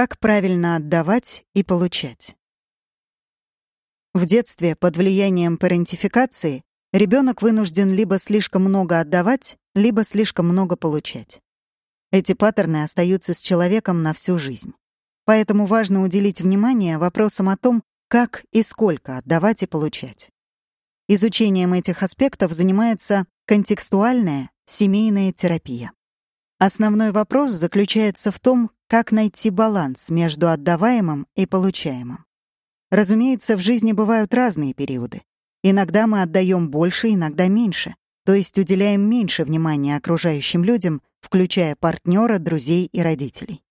Как правильно отдавать и получать? В детстве под влиянием парентификации ребенок вынужден либо слишком много отдавать, либо слишком много получать. Эти паттерны остаются с человеком на всю жизнь. Поэтому важно уделить внимание вопросам о том, как и сколько отдавать и получать. Изучением этих аспектов занимается контекстуальная семейная терапия. Основной вопрос заключается в том, как найти баланс между отдаваемым и получаемым. Разумеется, в жизни бывают разные периоды. Иногда мы отдаем больше, иногда меньше, то есть уделяем меньше внимания окружающим людям, включая партнера, друзей и родителей.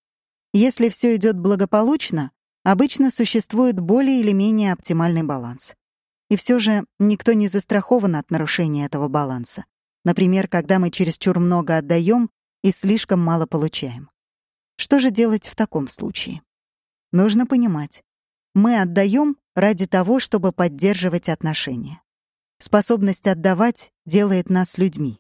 Если все идет благополучно, обычно существует более или менее оптимальный баланс. И все же никто не застрахован от нарушения этого баланса. Например, когда мы чересчур много отдаем и слишком мало получаем. Что же делать в таком случае? Нужно понимать, мы отдаем ради того, чтобы поддерживать отношения. Способность отдавать делает нас людьми.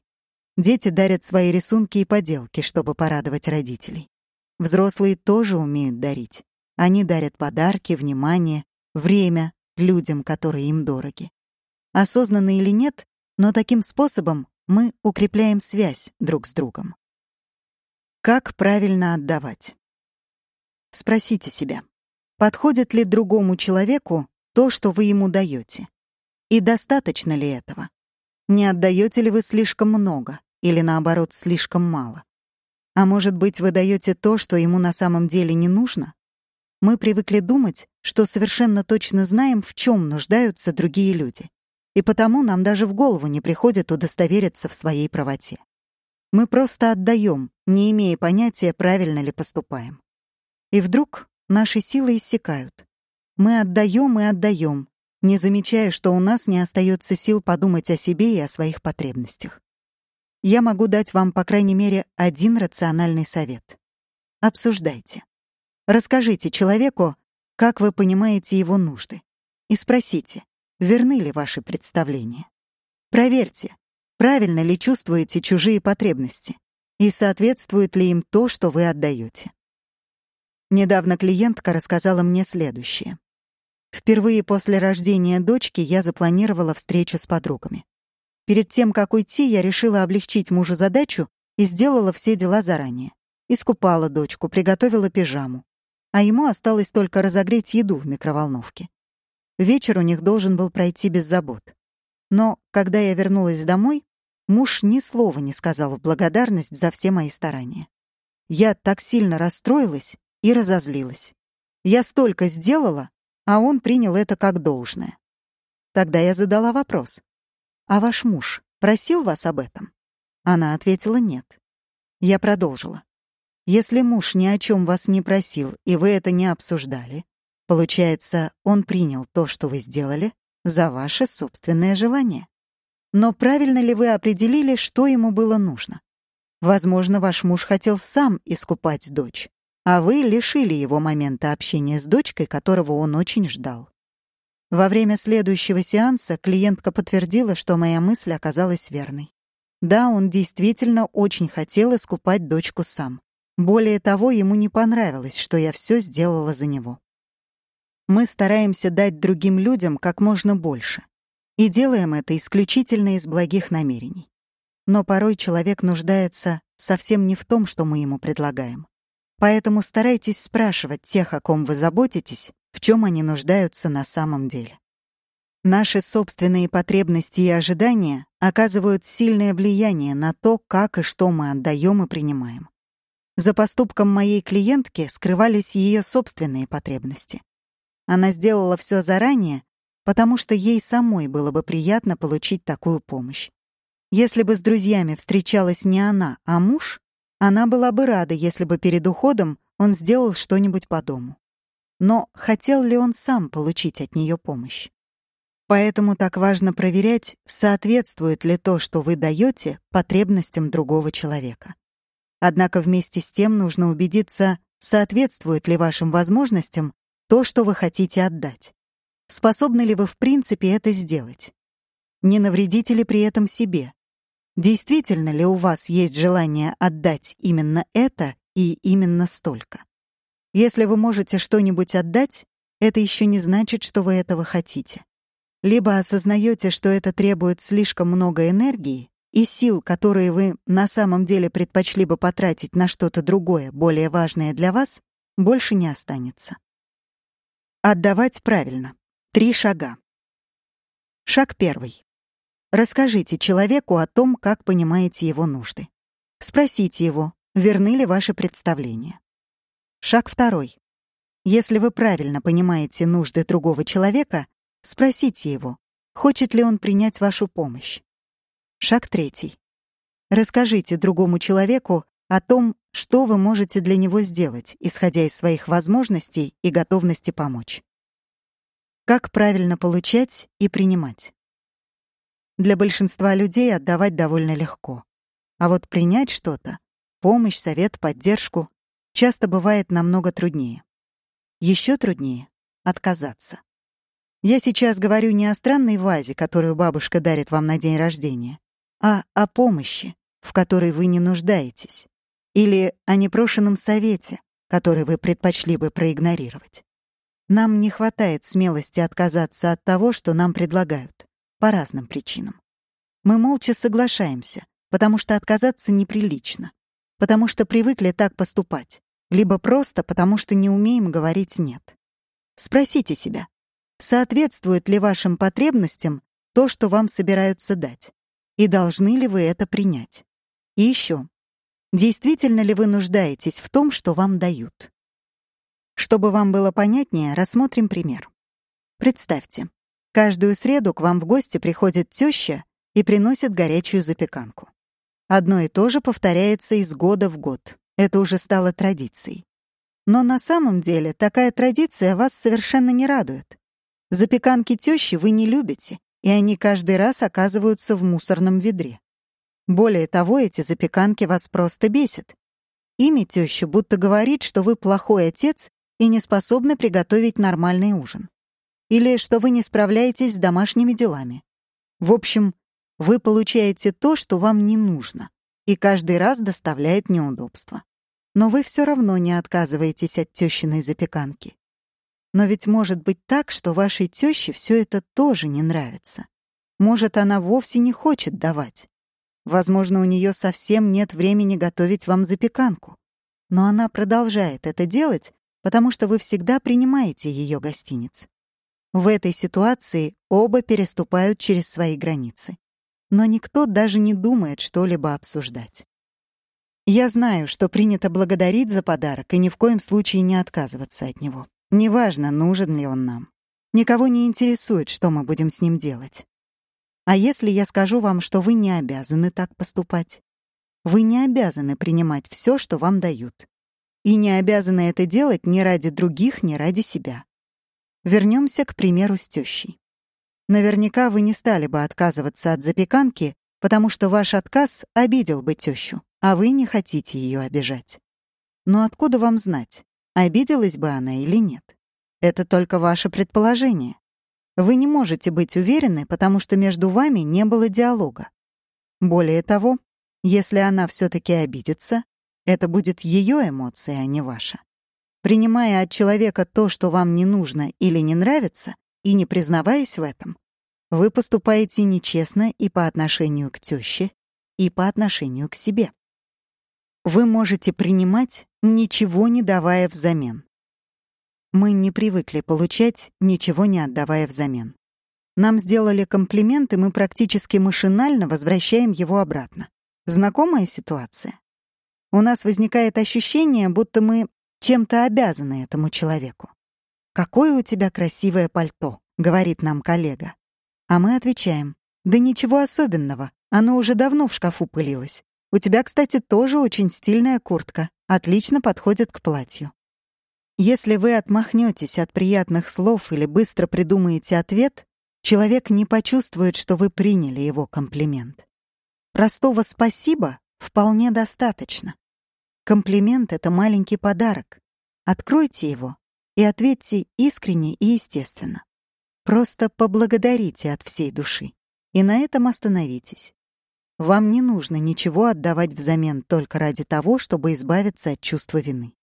Дети дарят свои рисунки и поделки, чтобы порадовать родителей. Взрослые тоже умеют дарить. Они дарят подарки, внимание, время людям, которые им дороги. Осознанно или нет, но таким способом мы укрепляем связь друг с другом. Как правильно отдавать? Спросите себя, подходит ли другому человеку то, что вы ему даете? И достаточно ли этого? Не отдаете ли вы слишком много или, наоборот, слишком мало? А может быть, вы даете то, что ему на самом деле не нужно? Мы привыкли думать, что совершенно точно знаем, в чем нуждаются другие люди. И потому нам даже в голову не приходит удостовериться в своей правоте. Мы просто отдаем, не имея понятия, правильно ли поступаем. И вдруг наши силы иссякают. Мы отдаем и отдаем, не замечая, что у нас не остается сил подумать о себе и о своих потребностях я могу дать вам, по крайней мере, один рациональный совет. Обсуждайте. Расскажите человеку, как вы понимаете его нужды. И спросите, верны ли ваши представления. Проверьте, правильно ли чувствуете чужие потребности и соответствует ли им то, что вы отдаете. Недавно клиентка рассказала мне следующее. Впервые после рождения дочки я запланировала встречу с подругами. Перед тем, как уйти, я решила облегчить мужу задачу и сделала все дела заранее. Искупала дочку, приготовила пижаму. А ему осталось только разогреть еду в микроволновке. Вечер у них должен был пройти без забот. Но, когда я вернулась домой, муж ни слова не сказал в благодарность за все мои старания. Я так сильно расстроилась и разозлилась. Я столько сделала, а он принял это как должное. Тогда я задала вопрос. «А ваш муж просил вас об этом?» Она ответила «нет». Я продолжила. «Если муж ни о чем вас не просил, и вы это не обсуждали, получается, он принял то, что вы сделали, за ваше собственное желание. Но правильно ли вы определили, что ему было нужно? Возможно, ваш муж хотел сам искупать дочь, а вы лишили его момента общения с дочкой, которого он очень ждал. Во время следующего сеанса клиентка подтвердила, что моя мысль оказалась верной. Да, он действительно очень хотел искупать дочку сам. Более того, ему не понравилось, что я все сделала за него. Мы стараемся дать другим людям как можно больше. И делаем это исключительно из благих намерений. Но порой человек нуждается совсем не в том, что мы ему предлагаем. Поэтому старайтесь спрашивать тех, о ком вы заботитесь, в чем они нуждаются на самом деле. Наши собственные потребности и ожидания оказывают сильное влияние на то, как и что мы отдаем и принимаем. За поступком моей клиентки скрывались ее собственные потребности. Она сделала все заранее, потому что ей самой было бы приятно получить такую помощь. Если бы с друзьями встречалась не она, а муж, она была бы рада, если бы перед уходом он сделал что-нибудь по дому. Но хотел ли он сам получить от нее помощь? Поэтому так важно проверять, соответствует ли то, что вы даете, потребностям другого человека. Однако вместе с тем нужно убедиться, соответствует ли вашим возможностям то, что вы хотите отдать. Способны ли вы в принципе это сделать? Не навредите ли при этом себе? Действительно ли у вас есть желание отдать именно это и именно столько? Если вы можете что-нибудь отдать, это еще не значит, что вы этого хотите. Либо осознаете, что это требует слишком много энергии, и сил, которые вы на самом деле предпочли бы потратить на что-то другое, более важное для вас, больше не останется. Отдавать правильно. Три шага. Шаг первый. Расскажите человеку о том, как понимаете его нужды. Спросите его, верны ли ваши представления. Шаг второй. Если вы правильно понимаете нужды другого человека, спросите его, хочет ли он принять вашу помощь. Шаг третий. Расскажите другому человеку о том, что вы можете для него сделать, исходя из своих возможностей и готовности помочь. Как правильно получать и принимать? Для большинства людей отдавать довольно легко. А вот принять что-то — помощь, совет, поддержку — часто бывает намного труднее. Еще труднее — отказаться. Я сейчас говорю не о странной вазе, которую бабушка дарит вам на день рождения, а о помощи, в которой вы не нуждаетесь, или о непрошенном совете, который вы предпочли бы проигнорировать. Нам не хватает смелости отказаться от того, что нам предлагают, по разным причинам. Мы молча соглашаемся, потому что отказаться неприлично, потому что привыкли так поступать, либо просто потому что не умеем говорить «нет». Спросите себя, соответствует ли вашим потребностям то, что вам собираются дать? И должны ли вы это принять? И еще, действительно ли вы нуждаетесь в том, что вам дают? Чтобы вам было понятнее, рассмотрим пример. Представьте, каждую среду к вам в гости приходит теща и приносит горячую запеканку. Одно и то же повторяется из года в год. Это уже стало традицией. Но на самом деле такая традиция вас совершенно не радует. Запеканки тещи вы не любите, и они каждый раз оказываются в мусорном ведре. Более того, эти запеканки вас просто бесят. Ими теща будто говорит, что вы плохой отец и не способны приготовить нормальный ужин. Или что вы не справляетесь с домашними делами. В общем, вы получаете то, что вам не нужно, и каждый раз доставляет неудобства. Но вы все равно не отказываетесь от тещиной запеканки. Но ведь может быть так, что вашей тёще все это тоже не нравится. Может, она вовсе не хочет давать. Возможно, у нее совсем нет времени готовить вам запеканку. Но она продолжает это делать, потому что вы всегда принимаете ее гостиниц. В этой ситуации оба переступают через свои границы. Но никто даже не думает что-либо обсуждать. Я знаю, что принято благодарить за подарок и ни в коем случае не отказываться от него. Неважно, нужен ли он нам. Никого не интересует, что мы будем с ним делать. А если я скажу вам, что вы не обязаны так поступать? Вы не обязаны принимать все, что вам дают. И не обязаны это делать ни ради других, ни ради себя. Вернемся к примеру с тещей. Наверняка вы не стали бы отказываться от запеканки, потому что ваш отказ обидел бы тещу, а вы не хотите ее обижать. Но откуда вам знать? Обиделась бы она или нет? Это только ваше предположение. Вы не можете быть уверены, потому что между вами не было диалога. Более того, если она все таки обидится, это будет ее эмоция, а не ваша. Принимая от человека то, что вам не нужно или не нравится, и не признаваясь в этом, вы поступаете нечестно и по отношению к тёще, и по отношению к себе. Вы можете принимать, ничего не давая взамен. Мы не привыкли получать, ничего не отдавая взамен. Нам сделали комплимент, и мы практически машинально возвращаем его обратно. Знакомая ситуация? У нас возникает ощущение, будто мы чем-то обязаны этому человеку. «Какое у тебя красивое пальто», — говорит нам коллега. А мы отвечаем, «Да ничего особенного, оно уже давно в шкафу пылилось. У тебя, кстати, тоже очень стильная куртка. Отлично подходит к платью. Если вы отмахнетесь от приятных слов или быстро придумаете ответ, человек не почувствует, что вы приняли его комплимент. Простого «спасибо» вполне достаточно. Комплимент — это маленький подарок. Откройте его и ответьте искренне и естественно. Просто поблагодарите от всей души. И на этом остановитесь. Вам не нужно ничего отдавать взамен только ради того, чтобы избавиться от чувства вины.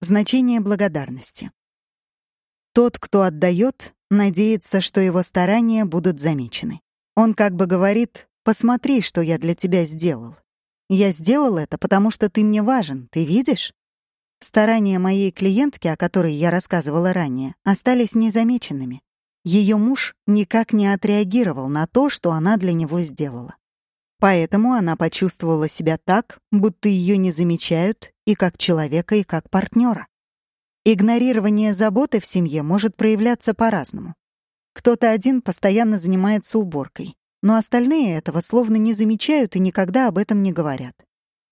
Значение благодарности. Тот, кто отдает, надеется, что его старания будут замечены. Он как бы говорит «посмотри, что я для тебя сделал». Я сделал это, потому что ты мне важен, ты видишь? Старания моей клиентки, о которой я рассказывала ранее, остались незамеченными. Ее муж никак не отреагировал на то, что она для него сделала. Поэтому она почувствовала себя так, будто ее не замечают и как человека, и как партнера. Игнорирование заботы в семье может проявляться по-разному. Кто-то один постоянно занимается уборкой, но остальные этого словно не замечают и никогда об этом не говорят.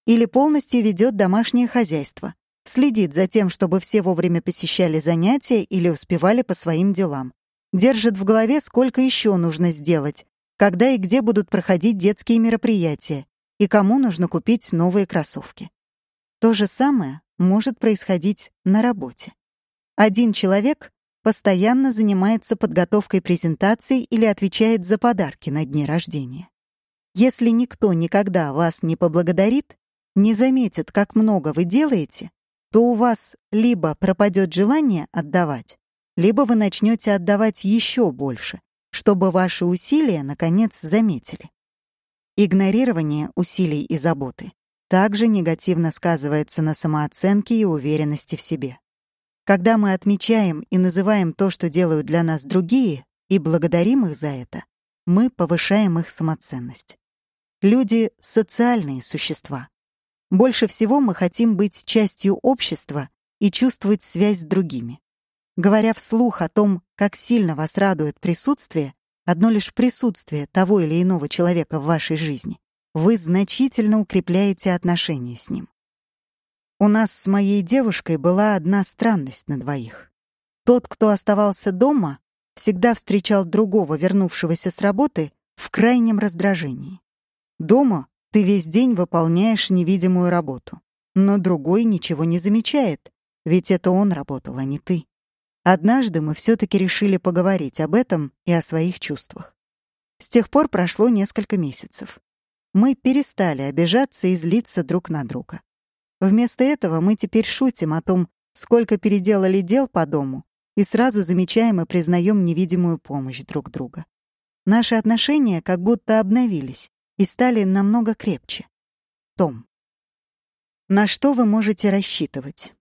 Или полностью ведет домашнее хозяйство, следит за тем, чтобы все вовремя посещали занятия или успевали по своим делам. Держит в голове, сколько еще нужно сделать, когда и где будут проходить детские мероприятия, и кому нужно купить новые кроссовки. То же самое может происходить на работе. Один человек постоянно занимается подготовкой презентаций или отвечает за подарки на дне рождения. Если никто никогда вас не поблагодарит, не заметит, как много вы делаете, то у вас либо пропадет желание отдавать, либо вы начнете отдавать еще больше, чтобы ваши усилия, наконец, заметили. Игнорирование усилий и заботы также негативно сказывается на самооценке и уверенности в себе. Когда мы отмечаем и называем то, что делают для нас другие, и благодарим их за это, мы повышаем их самоценность. Люди — социальные существа. Больше всего мы хотим быть частью общества и чувствовать связь с другими. Говоря вслух о том, как сильно вас радует присутствие, одно лишь присутствие того или иного человека в вашей жизни, вы значительно укрепляете отношения с ним. У нас с моей девушкой была одна странность на двоих. Тот, кто оставался дома, всегда встречал другого, вернувшегося с работы, в крайнем раздражении. Дома ты весь день выполняешь невидимую работу, но другой ничего не замечает, ведь это он работал, а не ты. Однажды мы все-таки решили поговорить об этом и о своих чувствах. С тех пор прошло несколько месяцев мы перестали обижаться и злиться друг на друга. Вместо этого мы теперь шутим о том, сколько переделали дел по дому, и сразу замечаем и признаем невидимую помощь друг друга. Наши отношения как будто обновились и стали намного крепче. Том. На что вы можете рассчитывать?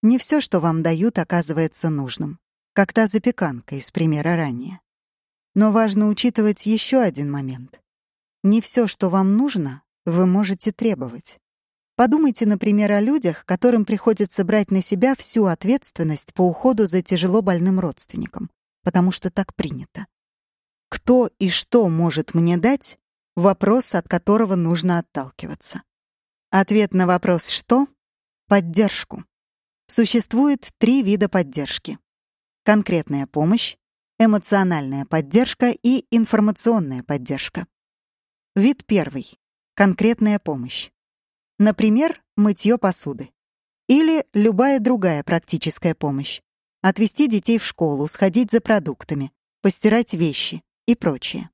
Не все, что вам дают, оказывается нужным, как та запеканка из примера ранее. Но важно учитывать еще один момент. Не все, что вам нужно, вы можете требовать. Подумайте, например, о людях, которым приходится брать на себя всю ответственность по уходу за тяжело больным родственником, потому что так принято. Кто и что может мне дать — вопрос, от которого нужно отталкиваться. Ответ на вопрос «что» — поддержку. Существует три вида поддержки. Конкретная помощь, эмоциональная поддержка и информационная поддержка. Вид первый. Конкретная помощь. Например, мытье посуды. Или любая другая практическая помощь. Отвезти детей в школу, сходить за продуктами, постирать вещи и прочее.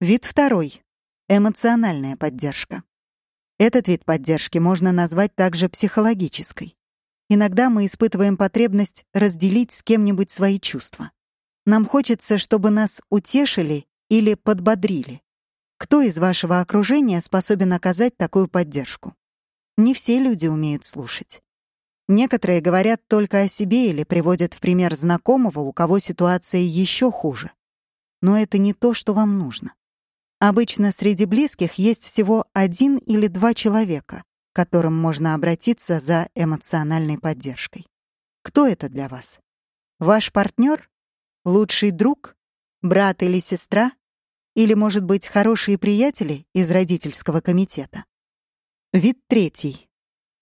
Вид второй. Эмоциональная поддержка. Этот вид поддержки можно назвать также психологической. Иногда мы испытываем потребность разделить с кем-нибудь свои чувства. Нам хочется, чтобы нас утешили или подбодрили. Кто из вашего окружения способен оказать такую поддержку? Не все люди умеют слушать. Некоторые говорят только о себе или приводят в пример знакомого, у кого ситуация еще хуже. Но это не то, что вам нужно. Обычно среди близких есть всего один или два человека, к которым можно обратиться за эмоциональной поддержкой. Кто это для вас? Ваш партнер? Лучший друг? Брат или сестра? Или, может быть, хорошие приятели из родительского комитета? Вид третий.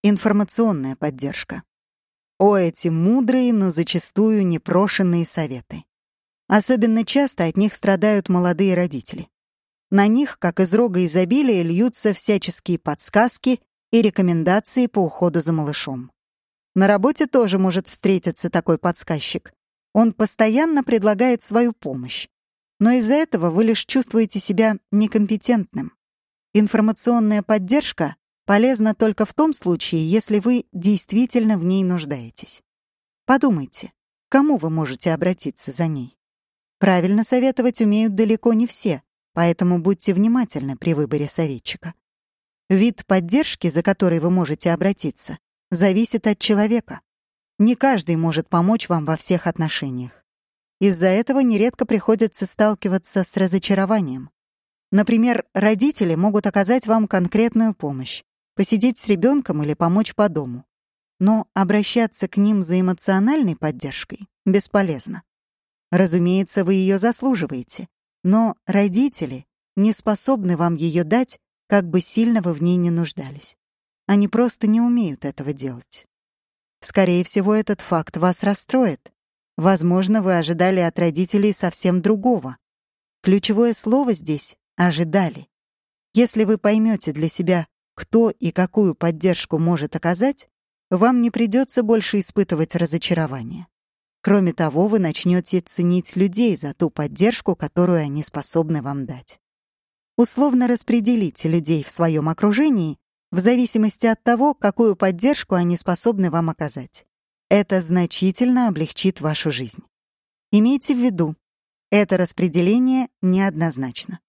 Информационная поддержка. О, эти мудрые, но зачастую непрошенные советы. Особенно часто от них страдают молодые родители. На них, как из рога изобилия, льются всяческие подсказки и рекомендации по уходу за малышом. На работе тоже может встретиться такой подсказчик. Он постоянно предлагает свою помощь, но из-за этого вы лишь чувствуете себя некомпетентным. Информационная поддержка полезна только в том случае, если вы действительно в ней нуждаетесь. Подумайте, кому вы можете обратиться за ней. Правильно советовать умеют далеко не все, поэтому будьте внимательны при выборе советчика. Вид поддержки, за который вы можете обратиться, зависит от человека. Не каждый может помочь вам во всех отношениях. Из-за этого нередко приходится сталкиваться с разочарованием. Например, родители могут оказать вам конкретную помощь, посидеть с ребенком или помочь по дому. Но обращаться к ним за эмоциональной поддержкой бесполезно. Разумеется, вы ее заслуживаете, но родители не способны вам ее дать, как бы сильно вы в ней не нуждались. Они просто не умеют этого делать. Скорее всего, этот факт вас расстроит. Возможно, вы ожидали от родителей совсем другого. Ключевое слово здесь — «ожидали». Если вы поймете для себя, кто и какую поддержку может оказать, вам не придется больше испытывать разочарование. Кроме того, вы начнете ценить людей за ту поддержку, которую они способны вам дать. Условно распределите людей в своем окружении в зависимости от того, какую поддержку они способны вам оказать. Это значительно облегчит вашу жизнь. Имейте в виду, это распределение неоднозначно.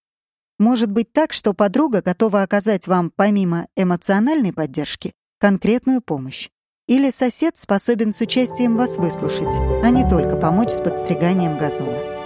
Может быть так, что подруга готова оказать вам помимо эмоциональной поддержки конкретную помощь. Или сосед способен с участием вас выслушать, а не только помочь с подстриганием газона.